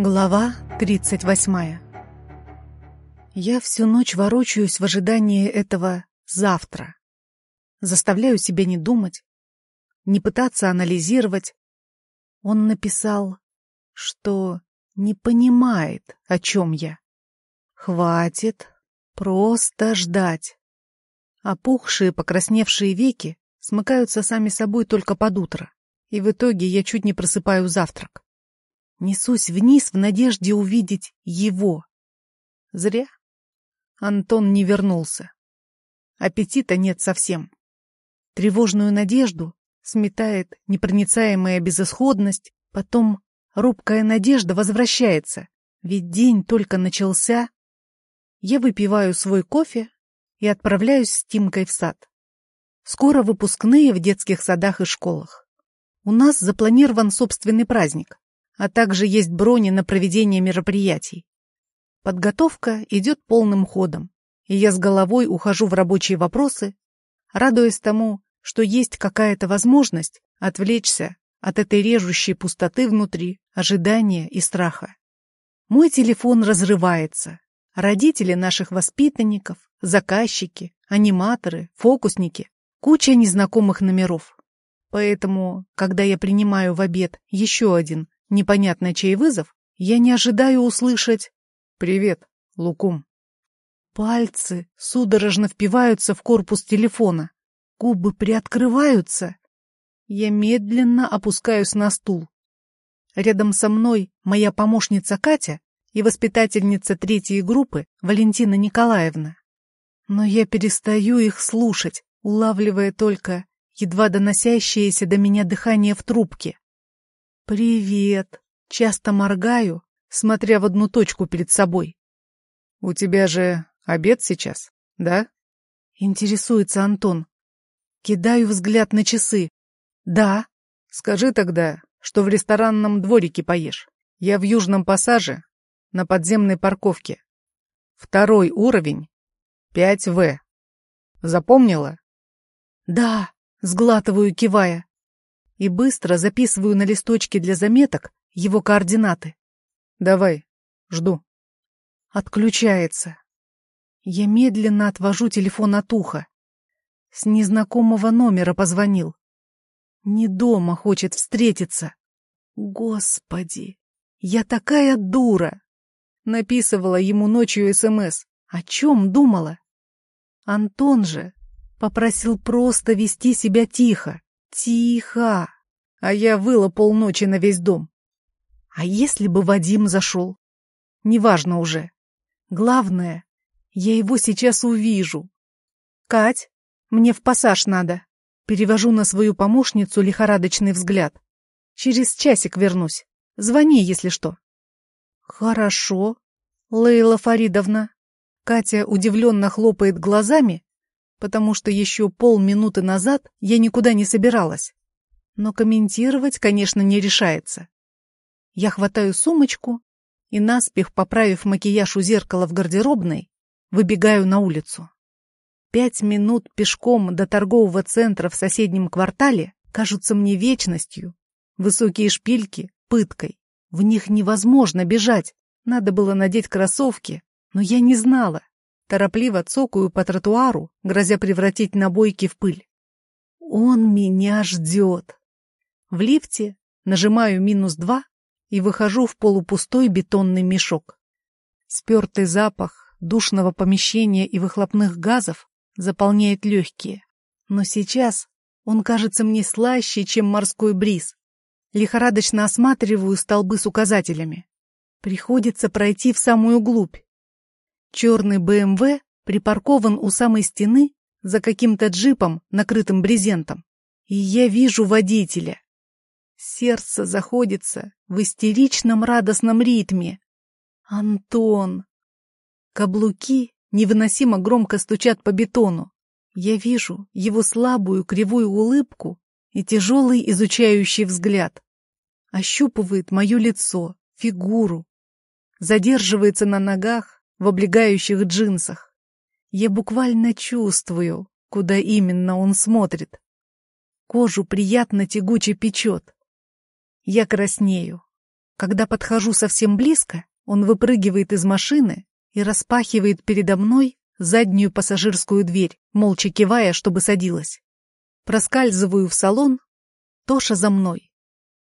Глава 38 Я всю ночь ворочаюсь в ожидании этого завтра. Заставляю себя не думать, не пытаться анализировать. Он написал, что не понимает, о чем я. Хватит просто ждать. Опухшие, покрасневшие веки смыкаются сами собой только под утро, и в итоге я чуть не просыпаю завтрак. Несусь вниз в надежде увидеть его. Зря. Антон не вернулся. Аппетита нет совсем. Тревожную надежду сметает непроницаемая безысходность, потом робкая надежда возвращается, ведь день только начался. Я выпиваю свой кофе и отправляюсь с Тимкой в сад. Скоро выпускные в детских садах и школах. У нас запланирован собственный праздник а также есть брони на проведение мероприятий. Подготовка идет полным ходом, и я с головой ухожу в рабочие вопросы, радуясь тому, что есть какая-то возможность отвлечься от этой режущей пустоты внутри, ожидания и страха. Мой телефон разрывается. Родители наших воспитанников, заказчики, аниматоры, фокусники, куча незнакомых номеров. Поэтому, когда я принимаю в обед еще один непонятно чей вызов, я не ожидаю услышать «Привет, Лукум». Пальцы судорожно впиваются в корпус телефона, губы приоткрываются. Я медленно опускаюсь на стул. Рядом со мной моя помощница Катя и воспитательница третьей группы Валентина Николаевна. Но я перестаю их слушать, улавливая только едва доносящееся до меня дыхание в трубке. «Привет!» Часто моргаю, смотря в одну точку перед собой. «У тебя же обед сейчас, да?» Интересуется Антон. Кидаю взгляд на часы. «Да». «Скажи тогда, что в ресторанном дворике поешь. Я в Южном пассаже, на подземной парковке. Второй уровень, 5В. Запомнила?» «Да», — сглатываю, кивая и быстро записываю на листочке для заметок его координаты. «Давай, жду». Отключается. Я медленно отвожу телефон от уха. С незнакомого номера позвонил. Не дома хочет встретиться. Господи, я такая дура! Написывала ему ночью СМС. О чем думала? Антон же попросил просто вести себя тихо. Тихо! А я выла полночи на весь дом. А если бы Вадим зашел? Неважно уже. Главное, я его сейчас увижу. Кать, мне в пассаж надо. Перевожу на свою помощницу лихорадочный взгляд. Через часик вернусь. Звони, если что. Хорошо, Лейла Фаридовна. Катя удивленно хлопает глазами, потому что еще полминуты назад я никуда не собиралась. Но комментировать, конечно, не решается. Я хватаю сумочку и, наспех поправив макияж у зеркала в гардеробной, выбегаю на улицу. Пять минут пешком до торгового центра в соседнем квартале кажутся мне вечностью. Высокие шпильки — пыткой. В них невозможно бежать. Надо было надеть кроссовки, но я не знала. Торопливо цокаю по тротуару, грозя превратить набойки в пыль. Он меня ждет. В лифте нажимаю минус два и выхожу в полупустой бетонный мешок. Спертый запах душного помещения и выхлопных газов заполняет легкие. Но сейчас он кажется мне слаще, чем морской бриз. Лихорадочно осматриваю столбы с указателями. Приходится пройти в самую глубь. Черный БМВ припаркован у самой стены за каким-то джипом, накрытым брезентом. И я вижу водителя. Сердце заходится в истеричном радостном ритме. Антон! Каблуки невыносимо громко стучат по бетону. Я вижу его слабую кривую улыбку и тяжелый изучающий взгляд. Ощупывает мое лицо, фигуру. Задерживается на ногах, в облегающих джинсах. Я буквально чувствую, куда именно он смотрит. Кожу приятно тягуче печет. Я краснею. Когда подхожу совсем близко, он выпрыгивает из машины и распахивает передо мной заднюю пассажирскую дверь, молча кивая, чтобы садилась. Проскальзываю в салон, Тоша за мной.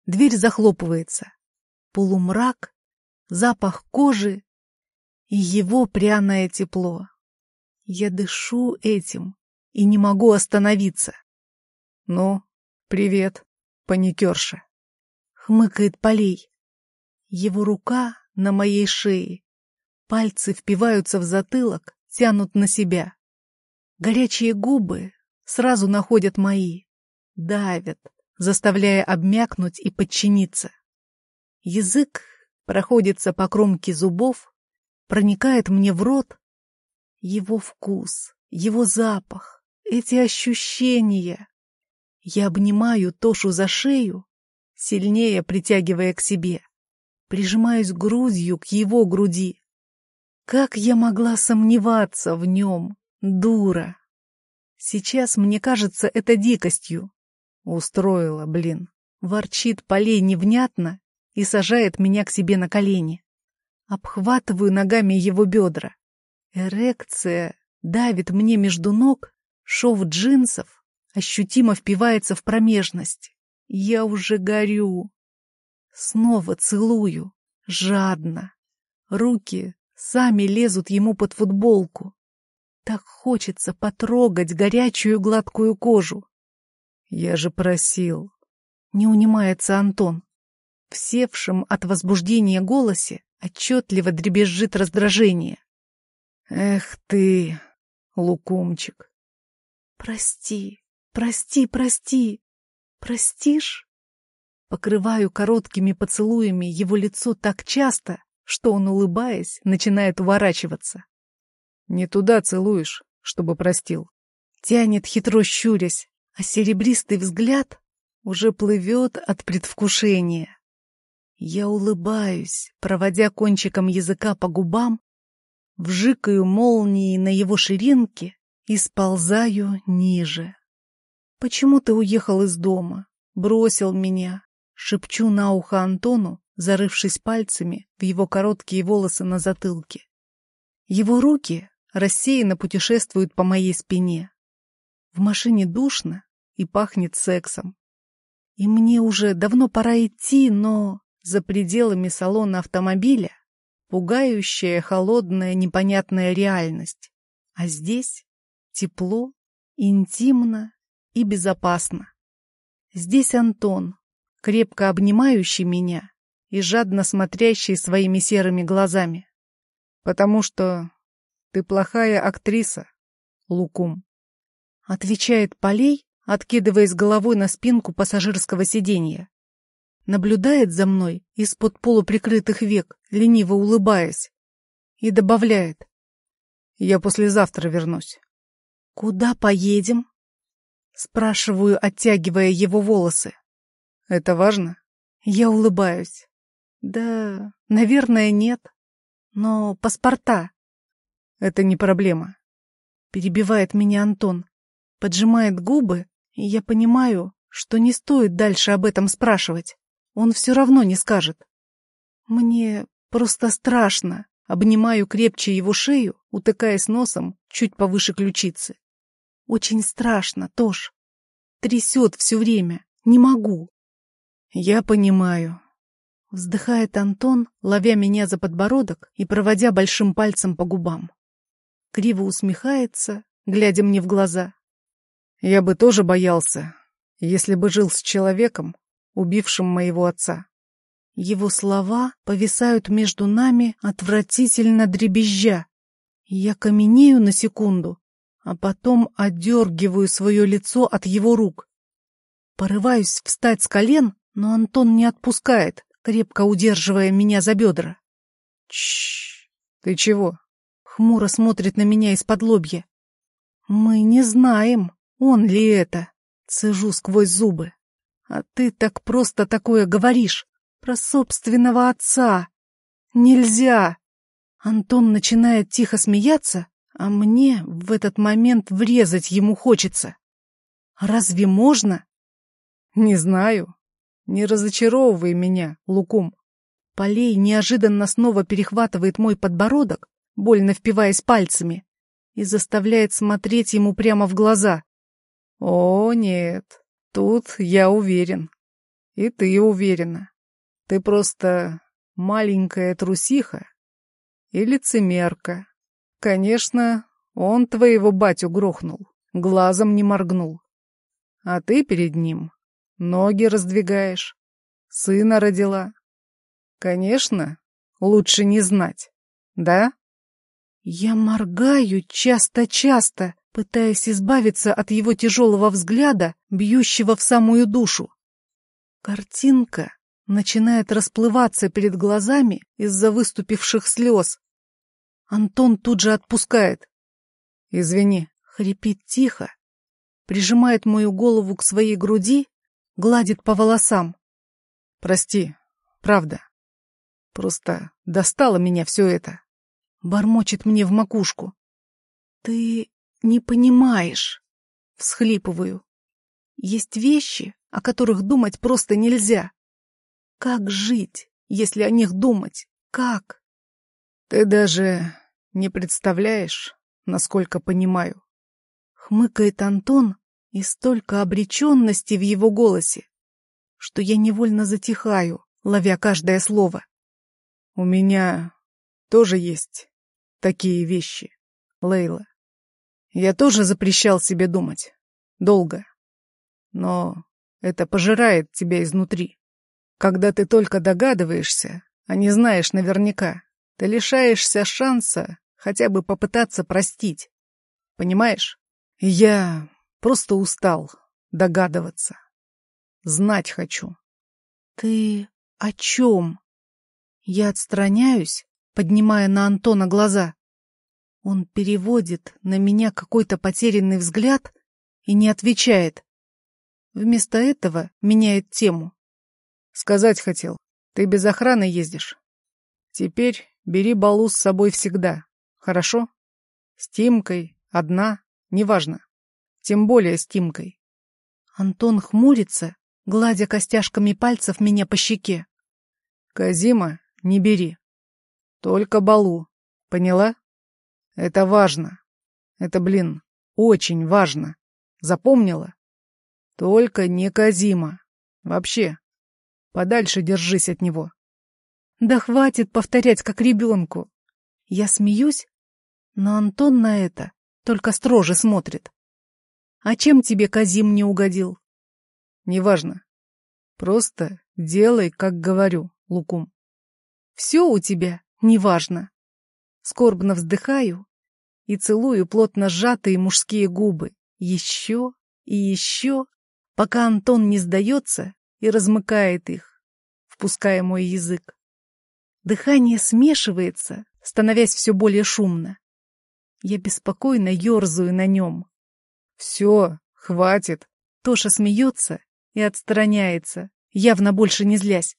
Дверь захлопывается. Полумрак, запах кожи и его пряное тепло. Я дышу этим и не могу остановиться. «Ну, привет, паникерша», — хмыкает Полей. Его рука на моей шее. Пальцы впиваются в затылок, тянут на себя. Горячие губы сразу находят мои, давят, заставляя обмякнуть и подчиниться. Язык проходится по кромке зубов, проникает мне в рот. Его вкус, его запах, эти ощущения. Я обнимаю Тошу за шею, сильнее притягивая к себе. Прижимаюсь грудью к его груди. Как я могла сомневаться в нем, дура? Сейчас мне кажется это дикостью. Устроила, блин. Ворчит полей невнятно и сажает меня к себе на колени. Обхватываю ногами его бедра. Эрекция давит мне между ног, шов джинсов ощутимо впивается в промежность. Я уже горю. Снова целую, жадно. Руки сами лезут ему под футболку. Так хочется потрогать горячую гладкую кожу. Я же просил. Не унимается Антон. В от возбуждения голосе отчетливо дребезжит раздражение. Эх ты, лукумчик. Прости, прости, прости. Простишь? Покрываю короткими поцелуями его лицо так часто, что он, улыбаясь, начинает уворачиваться. Не туда целуешь, чтобы простил. Тянет хитро щурясь, а серебристый взгляд уже плывет от предвкушения. Я улыбаюсь, проводя кончиком языка по губам, вжикаю молнией на его ширинке и сползаю ниже. «Почему ты уехал из дома? Бросил меня?» Шепчу на ухо Антону, зарывшись пальцами в его короткие волосы на затылке. Его руки рассеянно путешествуют по моей спине. В машине душно и пахнет сексом. И мне уже давно пора идти, но за пределами салона автомобиля пугающая, холодная, непонятная реальность. А здесь тепло, интимно и безопасно. Здесь Антон, крепко обнимающий меня и жадно смотрящий своими серыми глазами. Потому что ты плохая актриса, Лукум. Отвечает Полей, откидываясь головой на спинку пассажирского сиденья. Наблюдает за мной из-под полуприкрытых век, лениво улыбаясь. И добавляет. Я послезавтра вернусь. Куда поедем? Спрашиваю, оттягивая его волосы. Это важно? Я улыбаюсь. Да, наверное, нет. Но паспорта. Это не проблема. Перебивает меня Антон. Поджимает губы, и я понимаю, что не стоит дальше об этом спрашивать. Он все равно не скажет. Мне просто страшно. Обнимаю крепче его шею, утыкаясь носом чуть повыше ключицы. Очень страшно, Тош. Трясет все время. Не могу. Я понимаю. Вздыхает Антон, ловя меня за подбородок и проводя большим пальцем по губам криво усмехается, глядя мне в глаза. Я бы тоже боялся, если бы жил с человеком, убившим моего отца. Его слова повисают между нами отвратительно дребезжа. Я каменею на секунду, а потом отдергиваю свое лицо от его рук. Порываюсь встать с колен, но Антон не отпускает, крепко удерживая меня за бедра. Чш, ты чего? Хмуро смотрит на меня из-под лобья. Мы не знаем, он ли это. Цежу сквозь зубы. А ты так просто такое говоришь. Про собственного отца. Нельзя. Антон начинает тихо смеяться, а мне в этот момент врезать ему хочется. Разве можно? Не знаю. Не разочаровывай меня, Лукум. Полей неожиданно снова перехватывает мой подбородок, больно впиваясь пальцами, и заставляет смотреть ему прямо в глаза. О, нет, тут я уверен. И ты уверена. Ты просто маленькая трусиха и лицемерка. Конечно, он твоего батю грохнул, глазом не моргнул. А ты перед ним ноги раздвигаешь, сына родила. Конечно, лучше не знать, да? Я моргаю часто-часто, пытаясь избавиться от его тяжелого взгляда, бьющего в самую душу. Картинка начинает расплываться перед глазами из-за выступивших слез. Антон тут же отпускает. «Извини», — хрипит тихо, прижимает мою голову к своей груди, гладит по волосам. «Прости, правда. Просто достало меня все это». Бормочет мне в макушку. «Ты не понимаешь», — всхлипываю. «Есть вещи, о которых думать просто нельзя. Как жить, если о них думать? Как? Ты даже не представляешь, насколько понимаю. Хмыкает Антон, и столько обреченности в его голосе, что я невольно затихаю, ловя каждое слово. У меня тоже есть такие вещи, Лейла. Я тоже запрещал себе думать. Долго. Но это пожирает тебя изнутри. Когда ты только догадываешься, а не знаешь наверняка, ты лишаешься шанса хотя бы попытаться простить. Понимаешь? Я просто устал догадываться. Знать хочу. Ты о чем? Я отстраняюсь, поднимая на Антона глаза. Он переводит на меня какой-то потерянный взгляд и не отвечает. Вместо этого меняет тему. Сказать хотел. Ты без охраны ездишь. Теперь бери балу с собой всегда. Хорошо? С Тимкой, одна, неважно. Тем более с Тимкой. Антон хмурится, гладя костяшками пальцев меня по щеке. Казима не бери. Только балу. Поняла? Это важно. Это, блин, очень важно. Запомнила? Только не Казима. Вообще, Подальше держись от него. Да хватит повторять, как ребенку. Я смеюсь, но Антон на это только строже смотрит. А чем тебе Казим не угодил? Неважно. Просто делай, как говорю, Лукум. Все у тебя неважно. Скорбно вздыхаю и целую плотно сжатые мужские губы. Еще и еще, пока Антон не сдается и размыкает их, впуская мой язык. Дыхание смешивается, становясь все более шумно. Я беспокойно ерзаю на нем. «Все, хватит!» Тоша смеется и отстраняется, явно больше не злясь.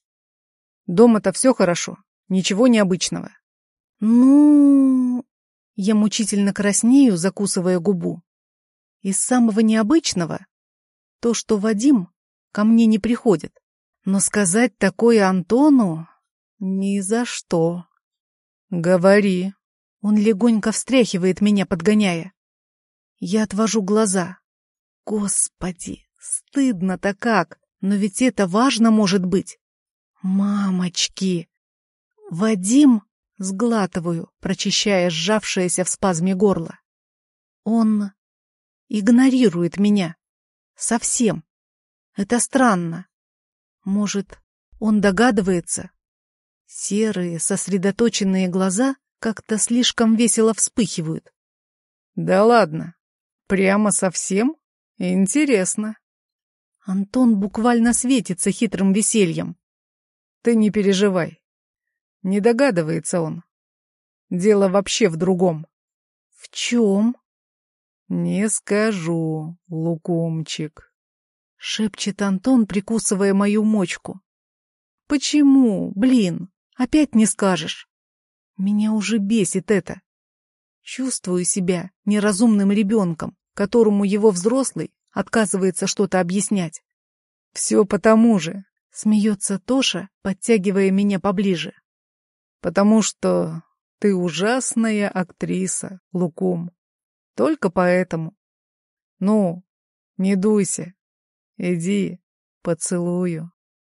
«Дома-то все хорошо, ничего необычного». «Ну...» Я мучительно краснею, закусывая губу. Из самого необычного то, что Вадим ко мне не приходит. Но сказать такое Антону ни за что. Говори. Он легонько встряхивает меня, подгоняя. Я отвожу глаза. Господи, стыдно-то как, но ведь это важно может быть. Мамочки! Вадим, сглатываю, прочищая сжавшееся в спазме горло. Он игнорирует меня. Совсем. Это странно. Может, он догадывается? Серые, сосредоточенные глаза как-то слишком весело вспыхивают. Да ладно, прямо совсем? Интересно. Антон буквально светится хитрым весельем. Ты не переживай. Не догадывается он. Дело вообще в другом. В чем? Не скажу, лукумчик шепчет Антон, прикусывая мою мочку. Почему, блин, опять не скажешь? Меня уже бесит это. Чувствую себя неразумным ребенком, которому его взрослый отказывается что-то объяснять. Все потому же. Смеется Тоша, подтягивая меня поближе. Потому что ты ужасная актриса, Лукум. Только поэтому. Ну, не дуйся. Иди, поцелую.